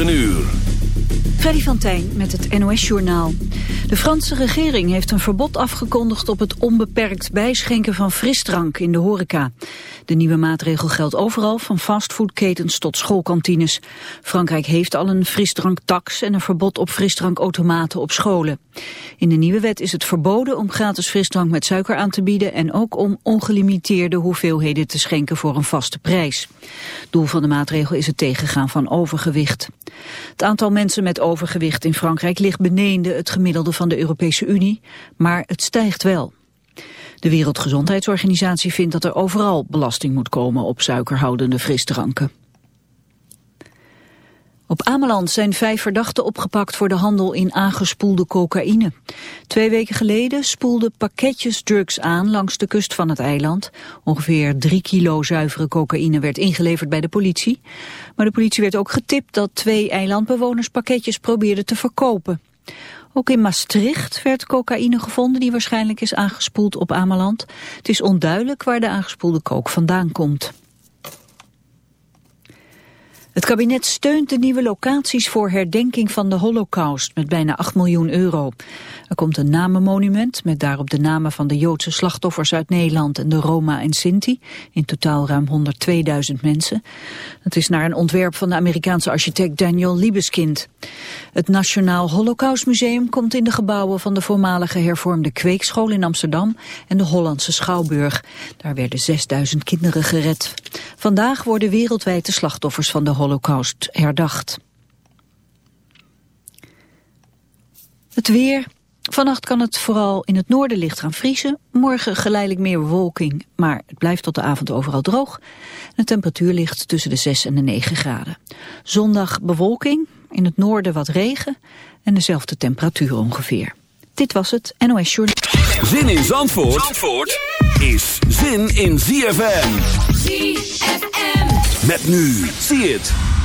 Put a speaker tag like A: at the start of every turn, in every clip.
A: uur.
B: Freddy van Tijn met het NOS-journaal. De Franse regering heeft een verbod afgekondigd op het onbeperkt bijschenken van frisdrank in de horeca. De nieuwe maatregel geldt overal, van fastfoodketens tot schoolkantines. Frankrijk heeft al een frisdranktax en een verbod op frisdrankautomaten op scholen. In de nieuwe wet is het verboden om gratis frisdrank met suiker aan te bieden... en ook om ongelimiteerde hoeveelheden te schenken voor een vaste prijs. Doel van de maatregel is het tegengaan van overgewicht. Het aantal mensen met overgewicht in Frankrijk ligt beneden het gemiddelde van de Europese Unie, maar het stijgt wel. De Wereldgezondheidsorganisatie vindt dat er overal belasting moet komen op suikerhoudende frisdranken. Op Ameland zijn vijf verdachten opgepakt voor de handel in aangespoelde cocaïne. Twee weken geleden spoelden pakketjes drugs aan langs de kust van het eiland. Ongeveer drie kilo zuivere cocaïne werd ingeleverd bij de politie. Maar de politie werd ook getipt dat twee eilandbewoners pakketjes probeerden te verkopen. Ook in Maastricht werd cocaïne gevonden die waarschijnlijk is aangespoeld op Ameland. Het is onduidelijk waar de aangespoelde kook vandaan komt. Het kabinet steunt de nieuwe locaties voor herdenking van de holocaust met bijna 8 miljoen euro. Er komt een namenmonument met daarop de namen van de Joodse slachtoffers uit Nederland en de Roma en Sinti, in totaal ruim 102.000 mensen. Het is naar een ontwerp van de Amerikaanse architect Daniel Liebeskind. Het Nationaal Holocaustmuseum komt in de gebouwen van de voormalige hervormde kweekschool in Amsterdam en de Hollandse Schouwburg. Daar werden 6000 kinderen gered. Vandaag worden wereldwijd de slachtoffers van de holocaust herdacht. Het weer. Vannacht kan het vooral in het noorden licht gaan vriezen. Morgen geleidelijk meer bewolking, maar het blijft tot de avond overal droog. De temperatuur ligt tussen de 6 en de 9 graden. Zondag bewolking, in het noorden wat regen en dezelfde temperatuur ongeveer. Dit was het NOS Journal.
A: Zin in Zandvoort, Zandvoort is zin in ZFM. ZFM. Met nu, zie het.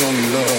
C: can only love.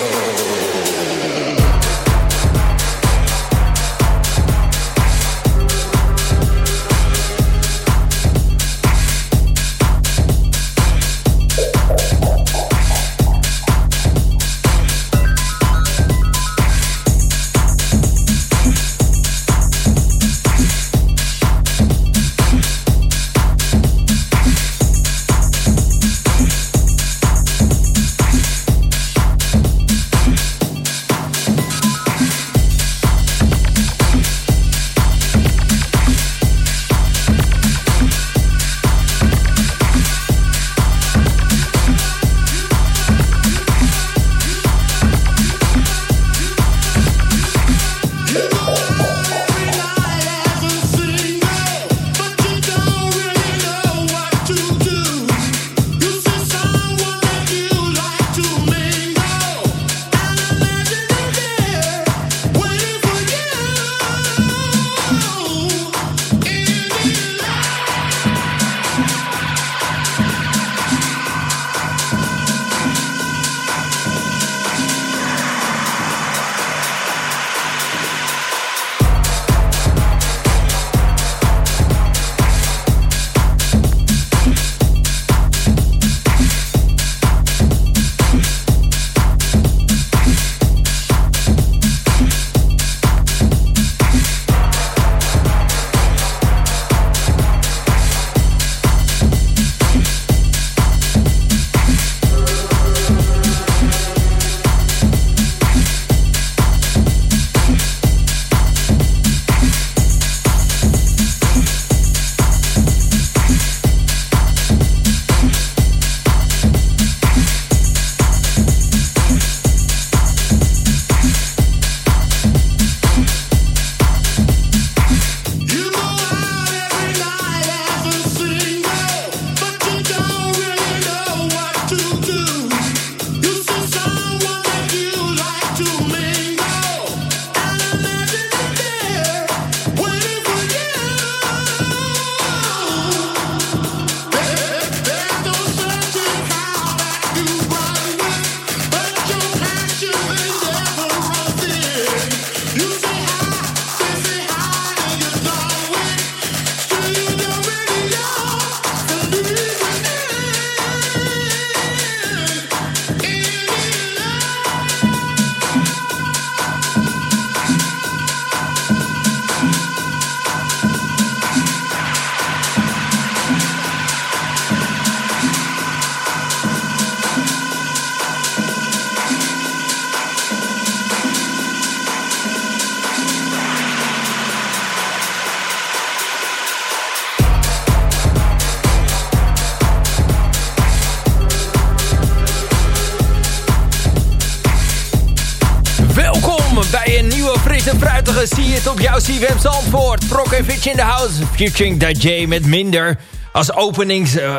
C: Het CWM Zandvoort. Prok en Fitch in the house, featuring J met Minder. Als openingstrek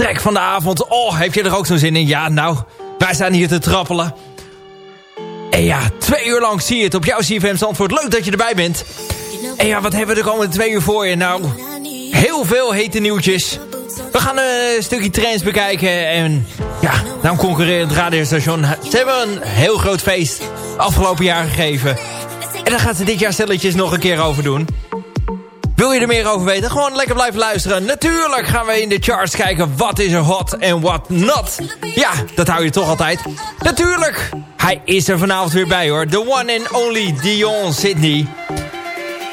C: uh, van de avond. Oh, heb je er ook zo'n zin in? Ja, nou, wij staan hier te trappelen. En ja, twee uur lang zie je het op jouw CFM Zandvoort. Leuk dat je erbij bent. En ja, wat hebben we de komende twee uur voor je? Nou, heel veel hete nieuwtjes. We gaan een stukje trends bekijken. En ja, nou concurrerend radiostation. Ze hebben een heel groot feest afgelopen jaar gegeven. Daar gaat ze dit jaar stelletjes nog een keer over doen. Wil je er meer over weten? Gewoon lekker blijven luisteren. Natuurlijk gaan we in de charts kijken wat is er hot en wat not. Ja, dat hou je toch altijd. Natuurlijk, hij is er vanavond weer bij hoor. The one and only Dion Sydney.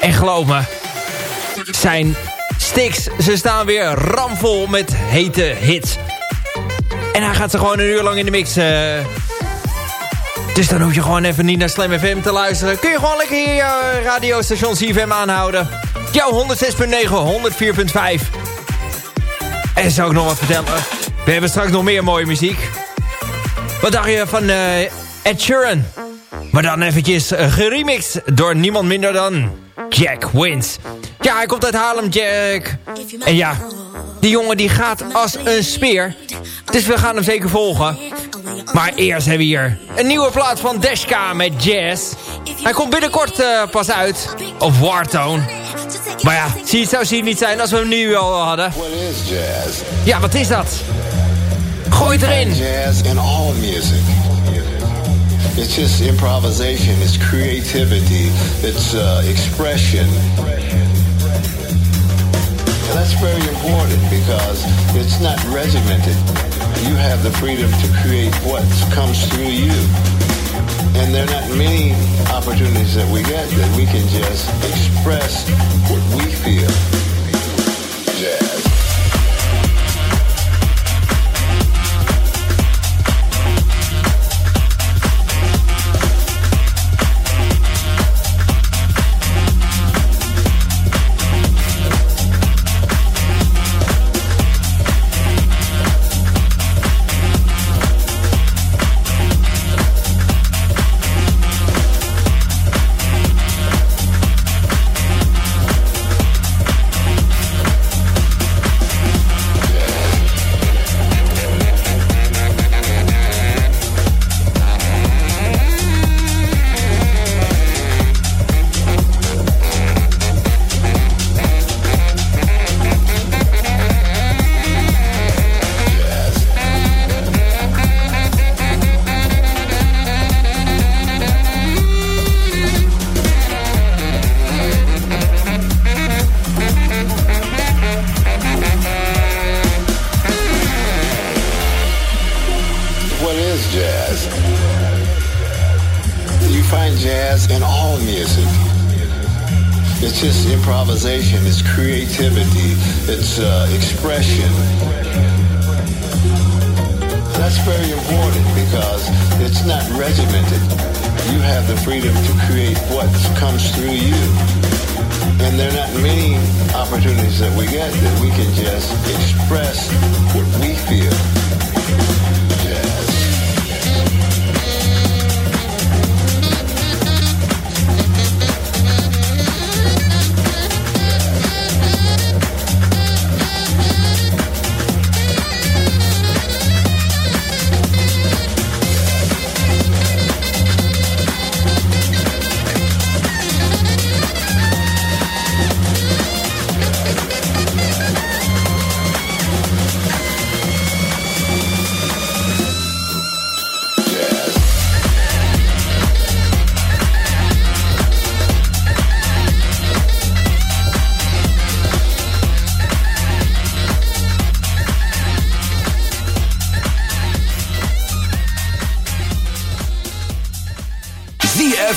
C: En geloof me, zijn sticks, ze staan weer ramvol met hete hits. En hij gaat ze gewoon een uur lang in de mix... Uh... Dus dan hoef je gewoon even niet naar Slam FM te luisteren. Kun je gewoon lekker hier je radiostation CFM aanhouden. Jouw 106.9, 104.5. En zou ik nog wat vertellen? We hebben straks nog meer mooie muziek. Wat dacht je van uh, Ed Sheeran? Maar dan eventjes uh, geremixed door niemand minder dan Jack Wins. Ja, hij komt uit Haarlem, Jack. En ja, die jongen die gaat als een speer. Dus we gaan hem zeker volgen. Maar eerst hebben we hier een nieuwe plaat van Deshka met Jazz. Hij komt binnenkort uh, pas uit. Op Wartone. Maar ja, zie, het zou zien niet zijn als we hem nu al hadden.
D: What is jazz?
C: Ja, wat is dat? Gooi het erin.
D: Jazz in all music. It's just improvisation, it's creativity, it's uh, expression. And that's very important because it's not regimented. You have the freedom to create what comes through you. And there are not many opportunities that we get that we can just express what we feel. Jazz.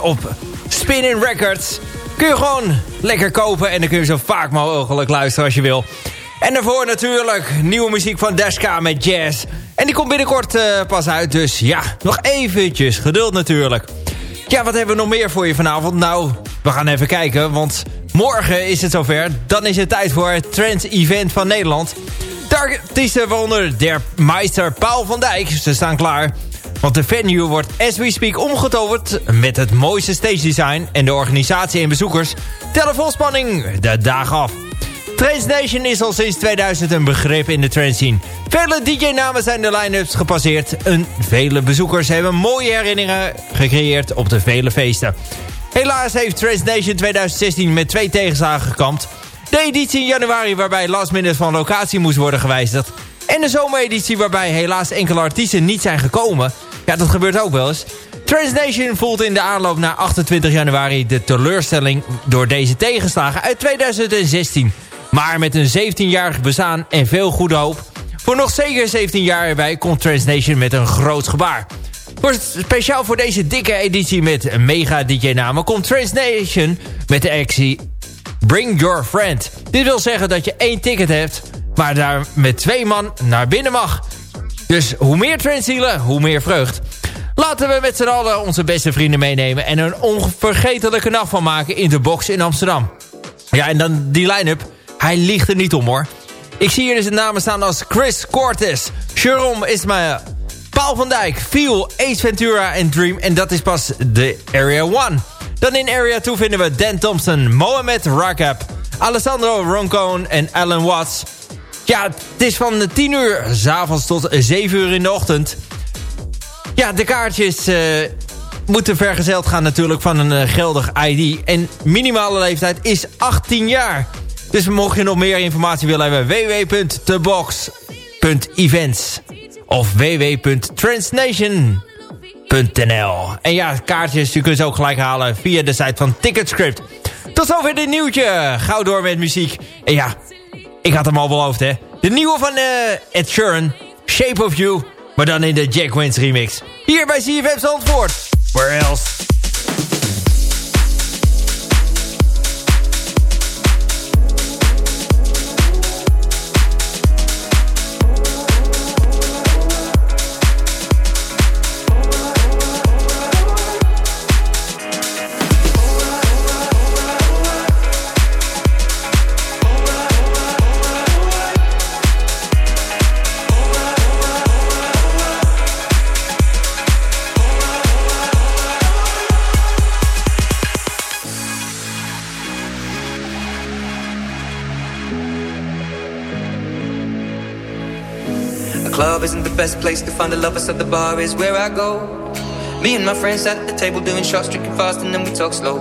C: Op Spinning Records. Kun je gewoon lekker kopen en dan kun je zo vaak mogelijk luisteren als je wil. En daarvoor natuurlijk nieuwe muziek van Dashka met Jazz. En die komt binnenkort eh, pas uit, dus ja, nog eventjes geduld natuurlijk. Ja, wat hebben we nog meer voor je vanavond? Nou, we gaan even kijken, want morgen is het zover. Dan is het tijd voor het Trends Event van Nederland. De artiesten waaronder der meister Paul van Dijk. Ze staan klaar. Want de venue wordt as we speak omgetoverd met het mooiste stage design. En de organisatie en bezoekers tellen vol spanning de dagen af. Trance Nation is al sinds 2000 een begrip in de trance scene. Vele DJ-namen zijn de line-ups gepasseerd. En vele bezoekers hebben mooie herinneringen gecreëerd op de vele feesten. Helaas heeft Trance Nation 2016 met twee tegenslagen gekampt. De editie in januari waarbij last minute van locatie moest worden gewijzigd. En de zomereditie waarbij helaas enkele artiesten niet zijn gekomen. Ja, dat gebeurt ook wel eens. Transnation voelt in de aanloop naar 28 januari de teleurstelling door deze tegenslagen uit 2016. Maar met een 17-jarig bestaan en veel goede hoop... voor nog zeker 17 jaar erbij komt Transnation met een groot gebaar. Voor, speciaal voor deze dikke editie met mega DJ-namen... komt Transnation met de actie Bring Your Friend. Dit wil zeggen dat je één ticket hebt... maar daar met twee man naar binnen mag. Dus hoe meer transzielen, hoe meer vreugd. Laten we met z'n allen onze beste vrienden meenemen... en een onvergetelijke nacht van maken in de box in Amsterdam. Ja, en dan die line-up. Hij ligt er niet om, hoor. Ik zie hier dus de namen staan als Chris Cortes, Jerome Ismail, Paul van Dijk, Feel, Ace Ventura en Dream. En dat is pas de Area 1. Dan in Area 2 vinden we Dan Thompson, Mohamed Rakab, Alessandro Roncone en Alan Watts. Ja, het is van 10 uur s'avonds tot 7 uur in de ochtend. Ja, de kaartjes eh, moeten vergezeld gaan natuurlijk van een eh, geldig ID. En minimale leeftijd is 18 jaar. Dus mocht je nog meer informatie willen hebben... www.thebox.events of www.transnation.nl En ja, kaartjes, je kunt ze ook gelijk halen via de site van Ticketscript. Tot zover dit nieuwtje. Gauw door met muziek. En ja, ik had hem al beloofd, hè. De nieuwe van eh, Ed Sheeran, Shape of You... maar dan in de Jack Wins remix. Hier bij CFM Zandvoort. Where else?
E: Best place to find a lover, so the bar is where I go. Me and my friends sat at the table doing shots, drinking fast, and then we talk slow.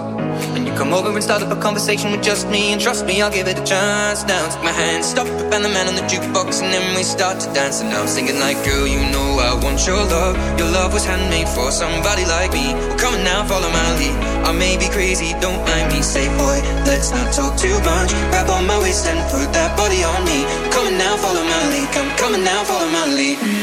E: And you come over and start up a conversation with just me, and trust me, I'll give it a chance. Now take my hand, stop and the man on the jukebox, and then we start to dance. And now I'm singing like, girl, you know I want your love. Your love was handmade for somebody like me. Well, come on now, follow my lead. I may be crazy, don't mind me. Say, boy, let's not talk too much. Grab on my waist and put that body on me. Come on now, follow my lead. Come, coming now, follow my lead.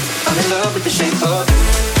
E: I'm in love with the shape of you.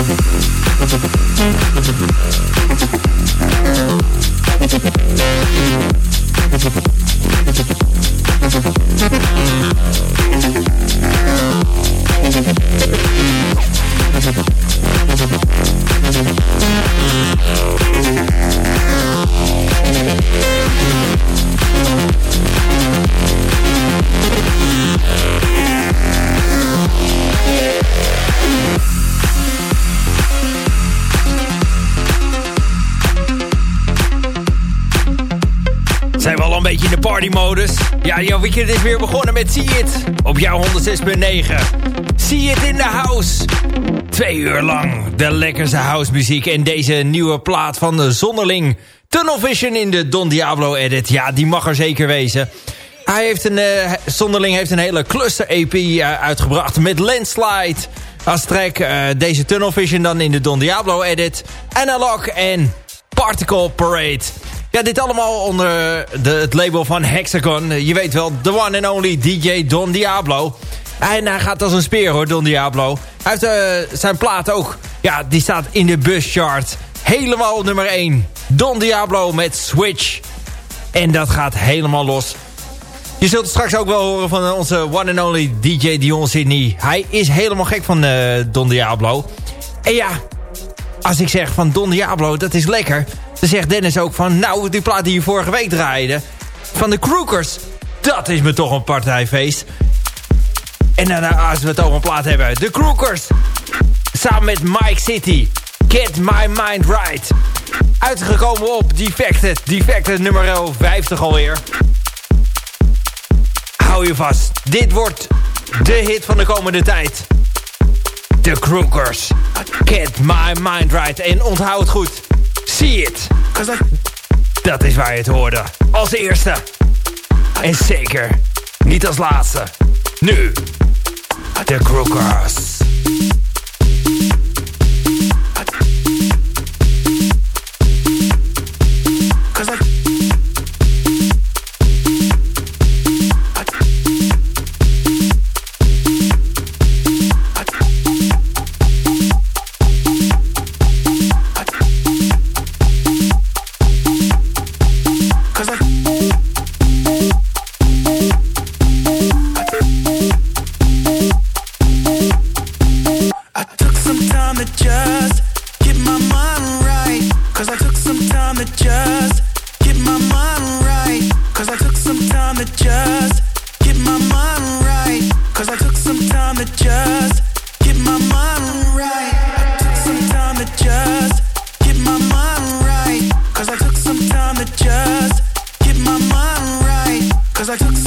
C: Ja, jouw weekend is weer begonnen met See It op jouw 106.9. See It in the house. Twee uur lang de lekkerste housemuziek en deze nieuwe plaat van de Zonderling. Tunnel Vision in de Don Diablo edit. Ja, die mag er zeker wezen. Hij heeft een, uh, Zonderling heeft een hele cluster EP uh, uitgebracht met Landslide als. Uh, deze Tunnel Vision dan in de Don Diablo edit. Analog en Particle Parade. Ja, dit allemaal onder de, het label van Hexagon. Je weet wel, the one and only DJ Don Diablo. En hij gaat als een speer hoor, Don Diablo. Hij heeft uh, zijn plaat ook. Ja, die staat in de buschart. Helemaal nummer 1. Don Diablo met Switch. En dat gaat helemaal los. Je zult straks ook wel horen van onze one and only DJ Dion Sydney. Hij is helemaal gek van uh, Don Diablo. En ja, als ik zeg van Don Diablo, dat is lekker... Dan zegt Dennis ook van... Nou, die plaat die je vorige week draaide... Van de Crookers. Dat is me toch een partijfeest. En dan als we het over een plaat hebben. De Crookers. Samen met Mike City. Get My Mind Right. Uitgekomen op Defected. Defected nummer 50 alweer. Hou je vast. Dit wordt de hit van de komende tijd. The Crookers. Get My Mind Right. En onthoud het goed. See it. Dat is waar je het hoorde. Als eerste. En zeker niet als laatste. Nu. The Crookers.
F: I took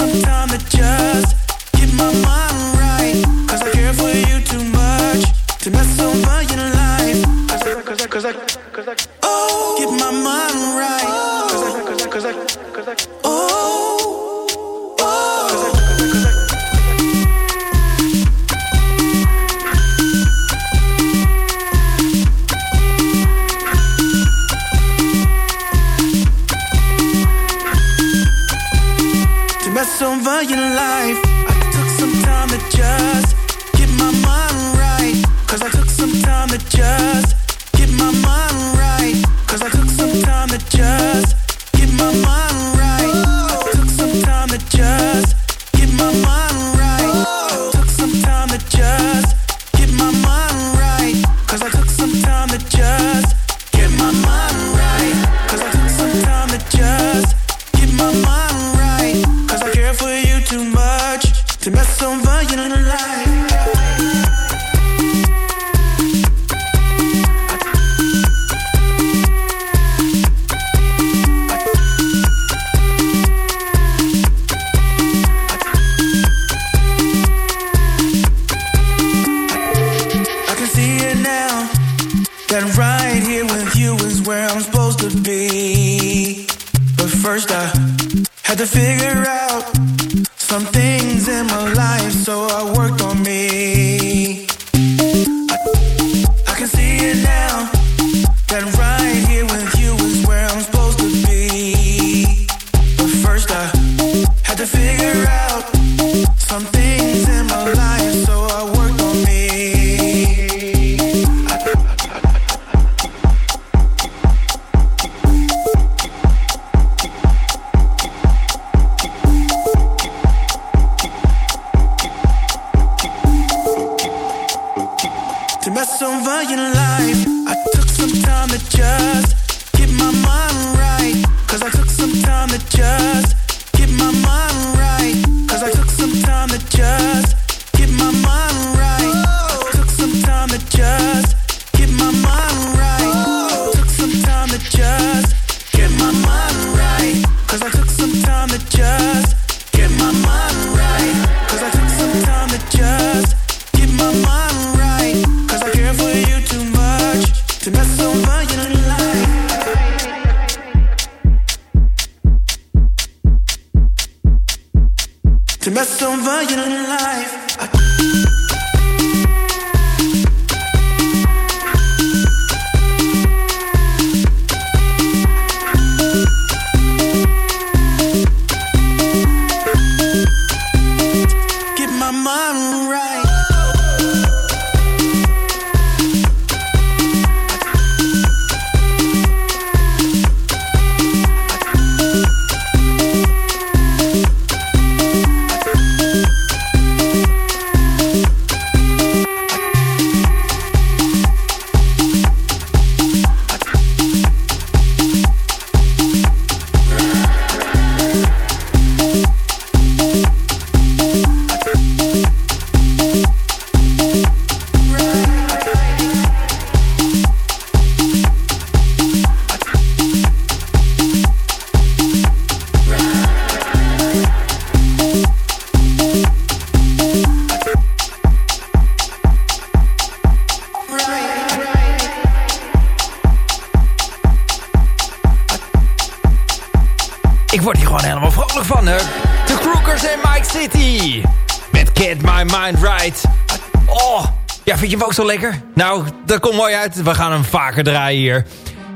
C: vind je hem ook zo lekker? Nou, dat komt mooi uit. We gaan hem vaker draaien hier.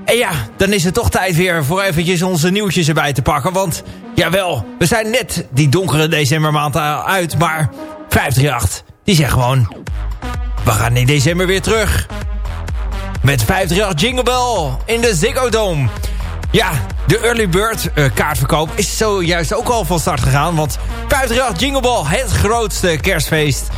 C: En ja, dan is het toch tijd weer voor eventjes onze nieuwtjes erbij te pakken. Want, jawel, we zijn net die donkere decembermaand uit. Maar 538, die zegt gewoon... We gaan in december weer terug. Met 538 Jingle Bell in de Ziggo Dome. Ja, de early bird eh, kaartverkoop is zojuist ook al van start gegaan. Want 538 Jingle Ball, het grootste kerstfeest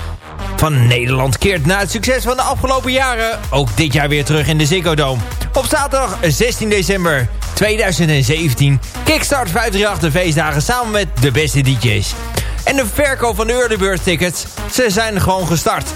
C: van Nederland... keert na het succes van de afgelopen jaren ook dit jaar weer terug in de Ziggo Dome. Op zaterdag 16 december 2017 kickstart 538 de feestdagen samen met de beste DJ's. En de verkoop van de early tickets, ze zijn gewoon gestart.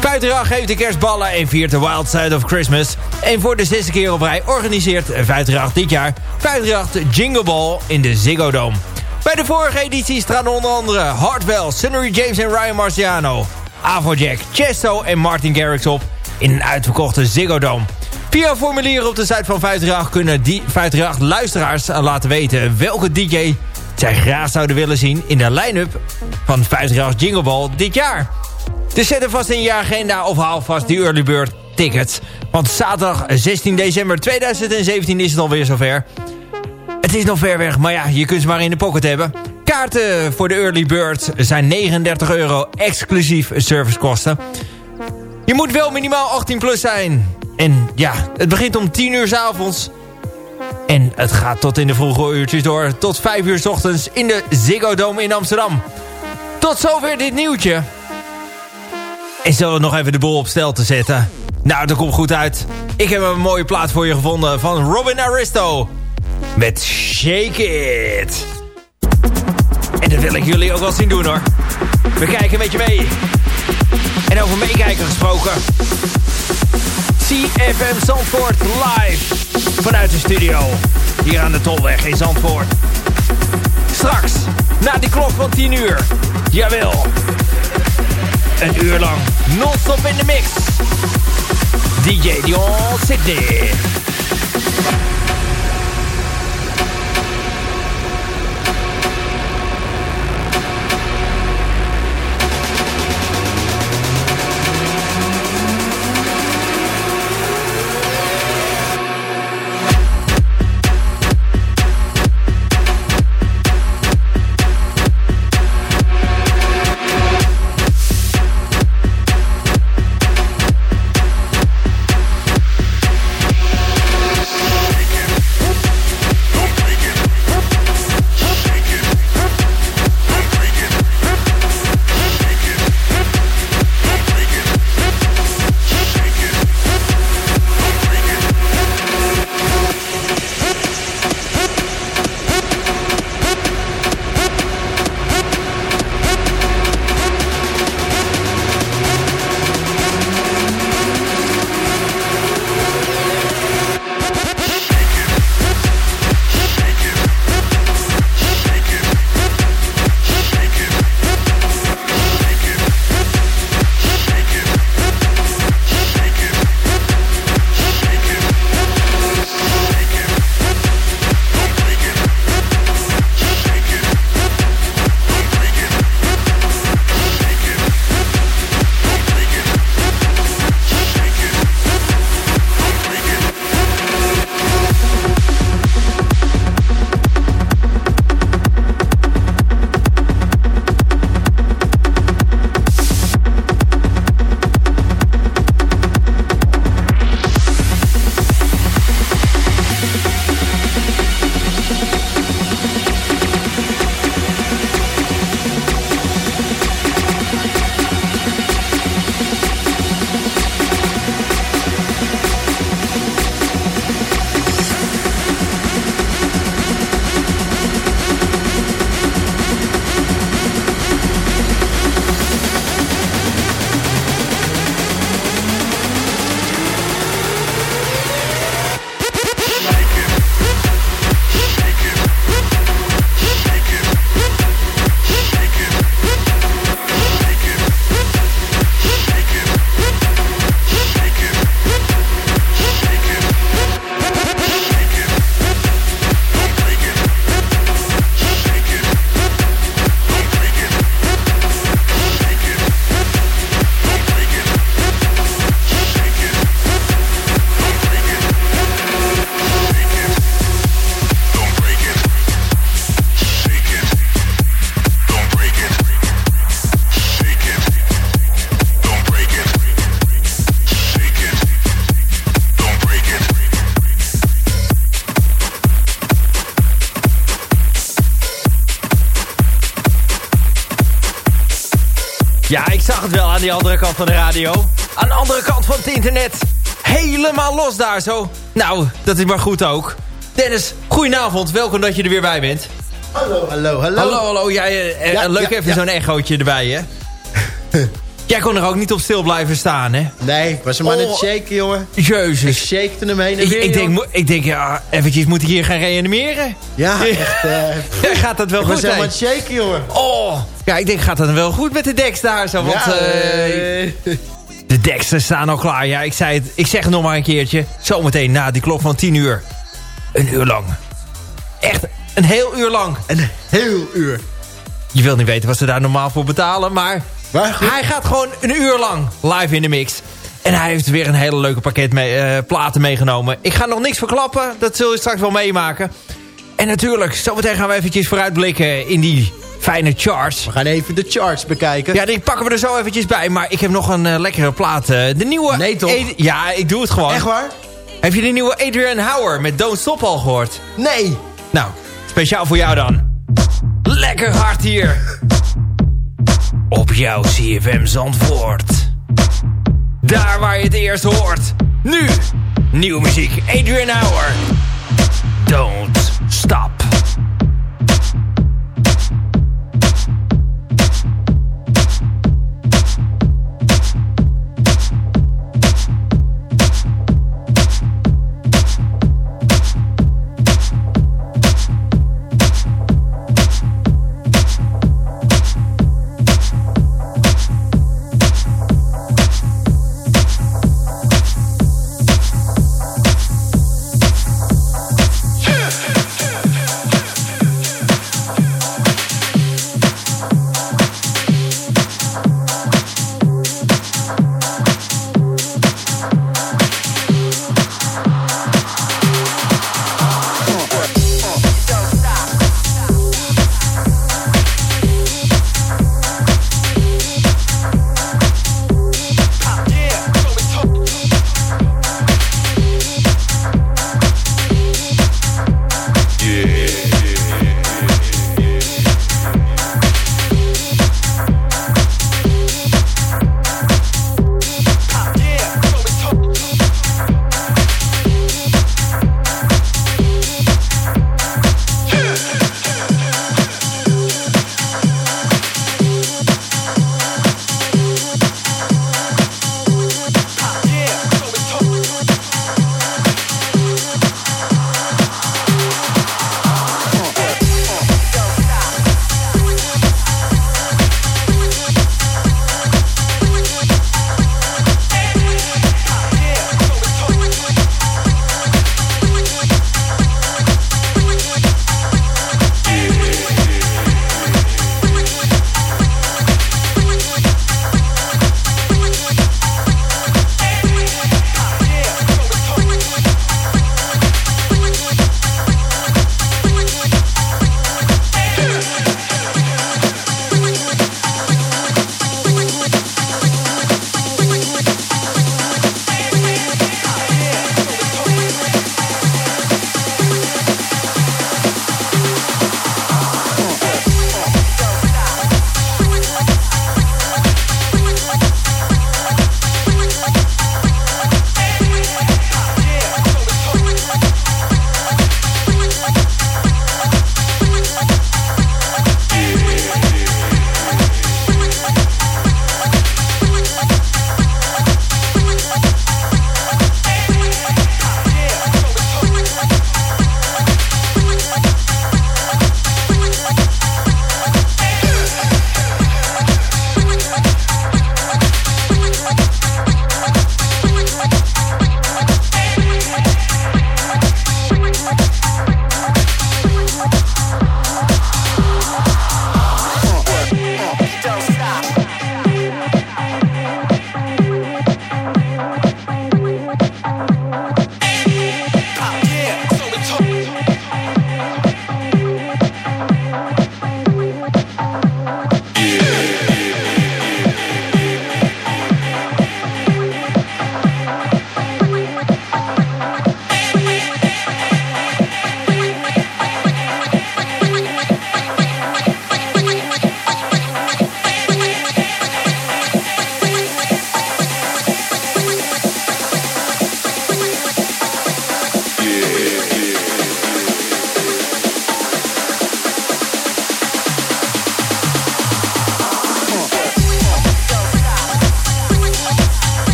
C: 538 geeft de kerstballen en viert de Wild Side of Christmas. En voor de zesde keer op rij organiseert 538 dit jaar 538 Jingle Ball in de Ziggo Dome. Bij de vorige edities traden onder andere Hartwell, Sunnery James en Ryan Marciano... Afrojack, Chesto en Martin Garrix op in een uitverkochte Ziggo Dome. Via een formulier op de site van 538 kunnen die 538 luisteraars laten weten welke DJ zij graag zouden willen zien in de line-up van 538 Jingle Ball dit jaar. Dus zet er vast in je agenda of haal vast die early bird tickets. Want zaterdag 16 december 2017 is het alweer zover. Het is nog ver weg, maar ja, je kunt ze maar in de pocket hebben. Kaarten voor de early bird zijn 39 euro exclusief servicekosten. Je moet wel minimaal 18 plus zijn. En ja, het begint om 10 uur s avonds. En het gaat tot in de vroege uurtjes door. Tot 5 uur s ochtends in de Ziggo Dome in Amsterdam. Tot zover dit nieuwtje. En zullen we nog even de boel op stel te zetten? Nou, dat komt goed uit. Ik heb een mooie plaat voor je gevonden van Robin Aristo. Met Shake It. En dat wil ik jullie ook wel zien doen hoor. We kijken een beetje mee. En over meekijken gesproken. CFM Zandvoort live. Vanuit de studio. Hier aan de Tolweg in Zandvoort. Straks, na die klok van 10 uur. Jawel. Een uur lang non-stop in de mix. DJ Dion Sydney. Aan die andere kant van de radio. Aan de andere kant van het internet. Helemaal los daar zo. Nou, dat is maar goed ook. Dennis, goedenavond. Welkom dat je er weer bij bent.
G: Hallo, hallo, hallo.
C: Hallo, hallo. Jij, eh,
G: Ja,
C: leuk
G: ja,
C: even
G: ja.
C: zo'n echootje erbij, hè? Jij kon er ook niet op stil blijven staan, hè?
G: Nee, ik was hem maar
C: Oh.
G: net shaken, jongen. Ik
C: Jezus.
G: shakte hem heen en
C: Ik,
G: weer,
C: ik denk,
G: joh.
C: mo- ik denk ja, eventjes moet ik hier gaan reanimeren.
G: Ja, echt. eh,
C: Gaat dat wel
G: ik
C: goed
G: was helemaal aan het shaken, jongen.
C: Oh, ja, ik denk gaat dat wel goed met de deks daar zo. Want,
G: ja,
C: eh,
G: eh,
C: De deksten staan al klaar. Ja, ik, zei het, ik zeg het nog maar een keertje. Zometeen na die klok van 10 uur. Een uur lang. Echt een heel uur lang.
G: Een heel uur.
C: Je wilt niet weten wat ze daar normaal voor betalen, maar... Hij gaat gewoon een uur lang live in de mix. En hij heeft weer een hele leuke pakket mee, eh, platen meegenomen. Ik ga nog niks verklappen, dat zul je straks wel meemaken. En natuurlijk, zometeen gaan we eventjes vooruitblikken in die fijne charts.
G: We gaan even de charts bekijken.
C: Ja, die pakken we er zo eventjes bij. Maar ik heb nog een eh, lekkere plaat. eh, de nieuwe...
G: Nee, toch?
C: Ad- ja, ik doe het gewoon.
G: Echt waar?
C: Heb je de nieuwe Adrian Hauer met Don't Stop al gehoord?
G: Nee.
C: Nou, speciaal voor jou dan. Lekker hard hier. Op jouw CFM Zandvoort. Daar waar je het eerst hoort. Nu, nieuwe muziek. Adrian Hauer. Don't stop.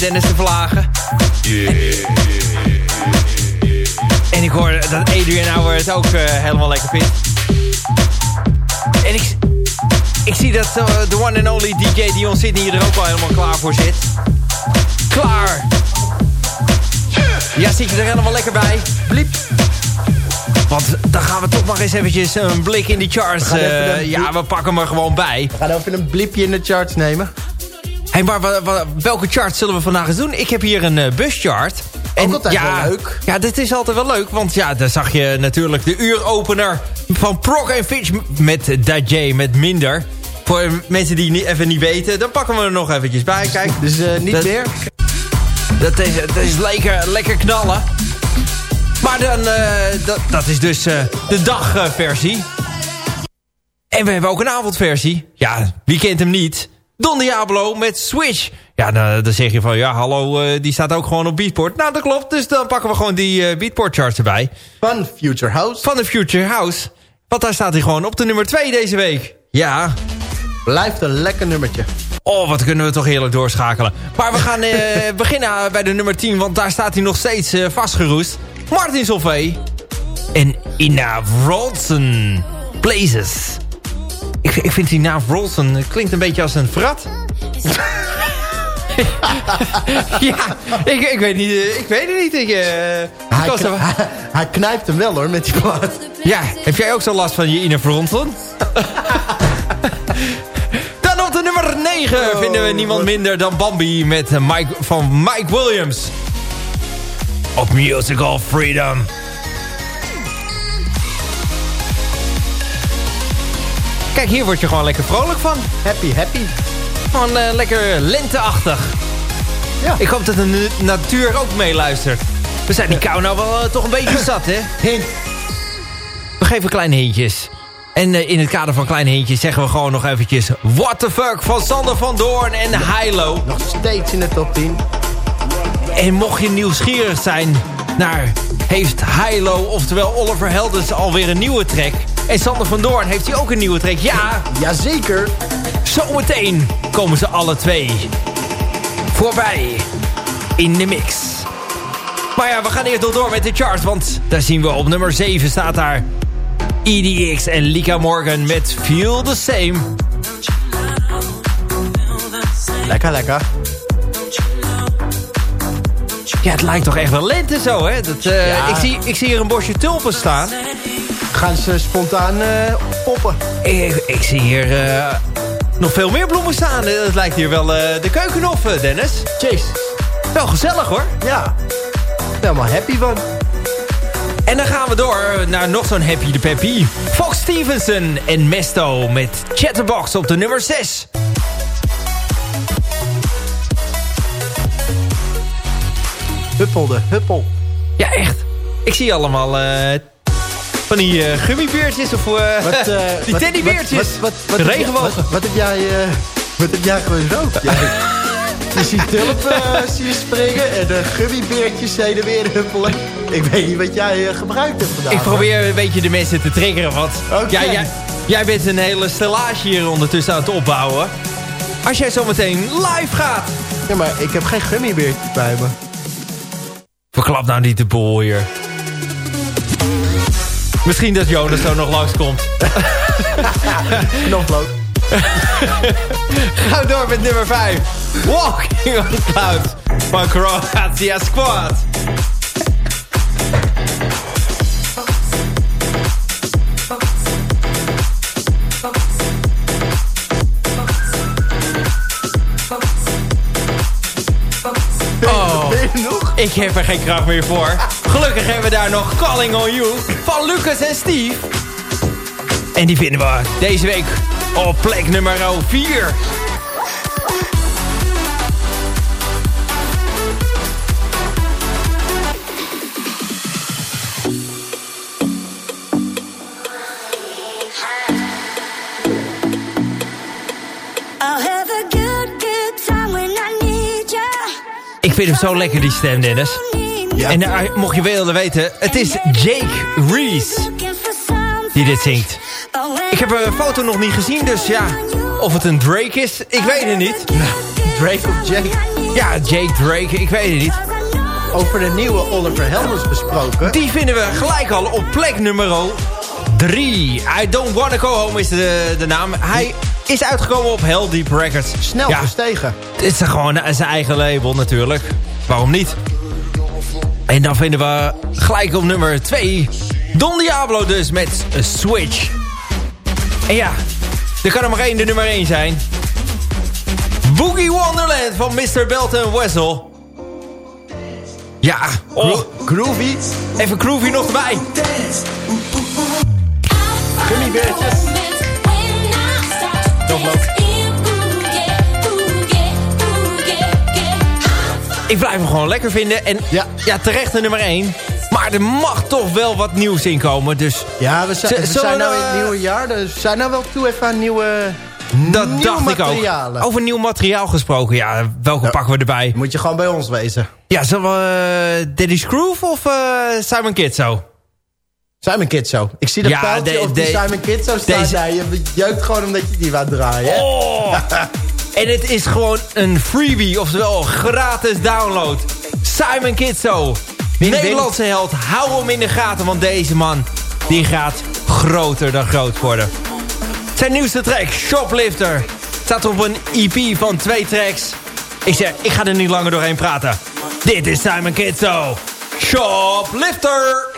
C: Dennis te verlagen. En ik hoor dat Adrian Auer het ook eh, helemaal lekker vindt. En ik, ik zie dat eh, de one and only DJ Dion Sydney er ook al helemaal klaar voor zit. Klaar! Ja, zit je er helemaal lekker bij? Bliep. Want dan gaan we toch nog eens eventjes een blik in die charts. eh, ja, we pakken hem er gewoon bij.
G: We gaan even een blipje in de charts nemen.
C: Hey, maar wa- wa- welke chart zullen we vandaag eens doen? Ik heb hier een eh, buschart.
G: Ook altijd
C: ja,
G: wel leuk.
C: Ja, dit is altijd wel leuk. Want ja, daar zag je natuurlijk de uuropener van Proc en Fitch met Dajay met minder. Voor mensen die niet, even niet weten, dan pakken we er nog eventjes bij. Kijk,
G: Dus eh, niet
C: Dat-
G: meer.
C: dat is, dat is lekker, lekker knallen. Maar dan, eh, dat, dat is dus de dagversie. En we hebben ook een avondversie. Ja, wie kent hem niet? Don Diablo met Switch. Ja, dan, dan zeg je van, ja, hallo, eh, die staat ook gewoon op Beatport. Nou, dat klopt, dus dan pakken we gewoon die eh, Beatport charts erbij.
G: Van Future House.
C: Van de Future House. Want daar staat hij gewoon op de nummer 2 deze week. Ja,
G: Blijft een lekker nummertje.
C: Oh, wat kunnen we toch heerlijk doorschakelen. Maar we gaan eh, beginnen bij de nummer 10, want daar staat hij nog steeds vastgeroest. Martin Solveig en Ina Wroldsen. Blazes. Ik, ik vind die naam Wroldsen eh, klinkt een beetje als een frat. ja, ik, ik weet niet. eh, Ik weet het niet. Ik, ik
G: Hij,
C: er-
G: knijpt hem wel hoor, met die plaat.
C: ja, heb jij ook zo last van je Ina Wroldsen? Dan op de nummer 9 vinden we niemand minder dan Bambi met Mike, van Mike Williams. Op Musical Freedom. Kijk, hier word je gewoon lekker vrolijk van.
G: Happy, happy.
C: Gewoon eh, lekker lenteachtig.
G: Ja.
C: Ik hoop dat de natuur ook meeluistert. We zijn die kou nou wel eh, toch een beetje zat, hè?
G: Hint.
C: We geven kleine hintjes. En eh, in het kader van kleine hintjes zeggen we gewoon nog eventjes... What the fuck van Sander van Doorn en Hilo.
G: Nog steeds in de top 10.
C: En mocht je nieuwsgierig zijn naar... Heeft Hilo, oftewel Oliver Heldens, alweer een nieuwe track? En Sander van Doorn, heeft hij ook een nieuwe track? Ja,
G: Jazeker.
C: zometeen komen ze alle twee voorbij in de mix. Maar ja, we gaan eerst nog door met de chart. Want daar zien we op nummer 7 staat daar... EDX en Lika Morgan met Feel the Same.
G: Lekker, lekker.
C: Ja, het lijkt toch echt wel lente zo, hè? Dat, eh,
G: Ja.
C: ik, zie, ik zie hier een bosje tulpen staan.
G: Gaan ze spontaan eh, poppen.
C: Ik, ik zie hier eh, nog veel meer bloemen staan. Eh, Het lijkt hier wel de keukenhof, Dennis.
G: Jezus.
C: Wel gezellig, hoor.
G: Ja. Helemaal happy van.
C: En dan gaan we door naar nog zo'n Happy de Peppy. Fox Stevenson en Mesto met Chatterbox op de nummer 6.
G: Huppelde, huppel.
C: Ja, echt. Ik zie allemaal van die eh gummibeertjes of eh,
G: Wat, eh,
C: die teddybeertjes.
G: Wat, wat, wat, wat, heb jij-. Wat, heb jij, gerookt? Jij, je ziet tulpen zie je springen en de gummibeertjes heen en weer huppelen. Ik weet niet wat jij gebruikt hebt vandaag.
C: Ik probeer een beetje de mensen te triggeren, want ja, jij, jij bent een hele stellage hier ondertussen aan het opbouwen. Als jij zometeen live gaat.
G: Ja, maar ik heb geen gummibeertjes bij me.
C: Verklap nou niet de boel hier. Misschien dat Jonas zo nog langskomt.
G: Knoflook.
C: Gaan door met nummer 5. Walking on Clouds van Croatia Squad. Ik heb er geen kracht meer voor. Gelukkig hebben we daar nog Calling on You van Lucas en Steve. En die vinden we deze week op plek nummer 4. Vind hem zo lekker, die stem, Dennis. En eh, mocht je willen weten, het is Jake Reese die dit zingt. Ik heb een foto nog niet gezien, dus ja. of het een Drake is. Ik weet het niet.
G: Drake of Jake.
C: Ja, Jake Drake. Ik weet het niet.
G: Over de nieuwe Oliver Helmers besproken.
C: Die vinden we gelijk al op plek nummer 3. I Don't Wanna Go Home is de, de naam. Hij is uitgekomen op Hell Deep Records.
G: Snel
C: Ja,
G: gestegen.
C: het is gewoon zijn eigen label natuurlijk. Waarom niet? En dan vinden we gelijk op nummer 2 Don Diablo dus met een Switch. En ja, er kan er maar één de nummer 1 zijn. Boogie Wonderland van Mr. Belton Wessel. Ja, oh,
G: Groovy.
C: even Groovy nog erbij.
G: Gummibeertjes.
C: Ik blijf hem gewoon lekker vinden. En ja,
G: Ja.
C: terecht de nummer 1. Maar er mag toch wel wat nieuws in komen. Dus
G: Ja, we, zijn, we zijn
C: we,
G: nou in het
C: eh,
G: nieuwe jaar. Dus we zijn nou wel toe even aan nieuwe,
C: dat
G: nieuwe
C: dacht
G: materialen.
C: ik ook. Over nieuw materiaal gesproken. Ja, welke
G: Ja.
C: pakken we erbij?
G: Moet je gewoon bij ons wezen.
C: Ja, zullen we uh, Daddy's Groove of eh, Simon Kitso?
G: Simon Kitso. Ik zie dat
C: Ja,
G: pijltje
C: de-
G: op die Simon Kitso staan.
C: deze-
G: Nee, je jeukt gewoon omdat je die wou draaien.
C: Oh! en het is gewoon een freebie, oftewel gratis download. Simon Kitso,
G: win.
C: Nederlandse held. Hou hem in de gaten, want deze man die gaat groter dan groot worden. Zijn nieuwste track, Shoplifter, staat op een EP van twee tracks. Ik zeg, ik ga er niet langer doorheen praten. Dit is Simon Kitso, Shoplifter.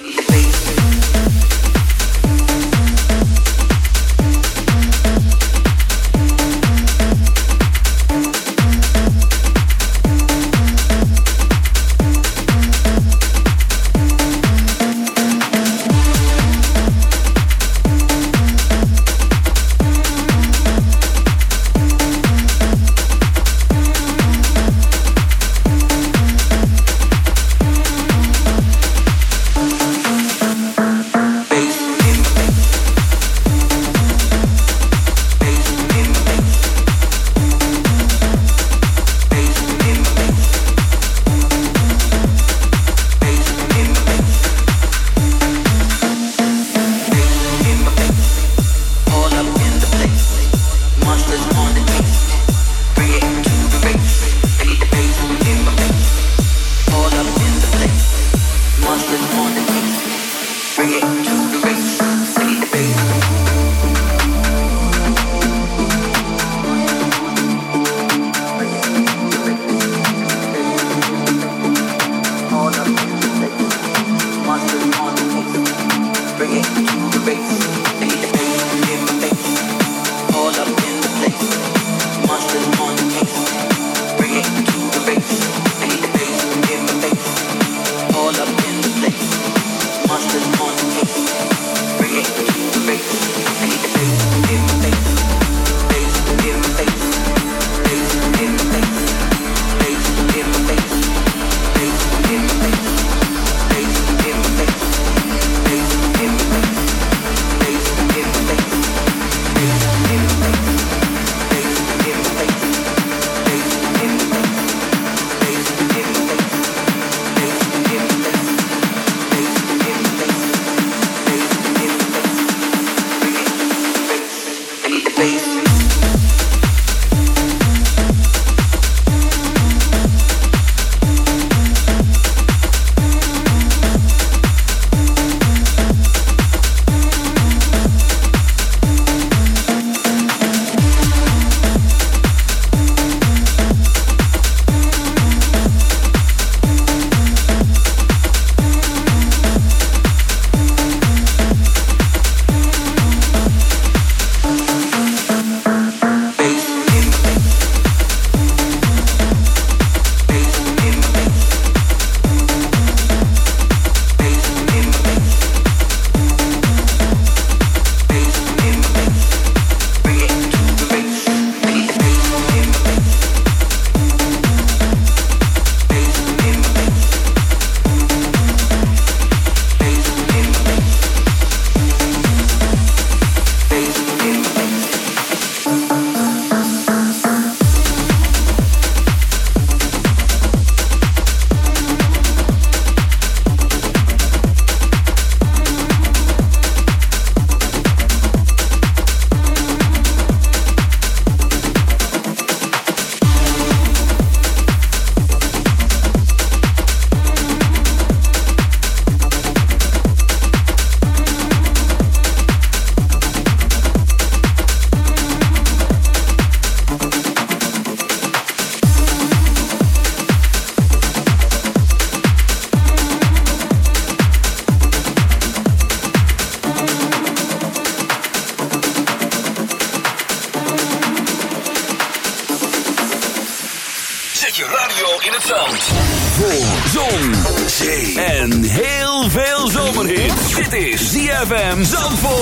H: Zandvoort.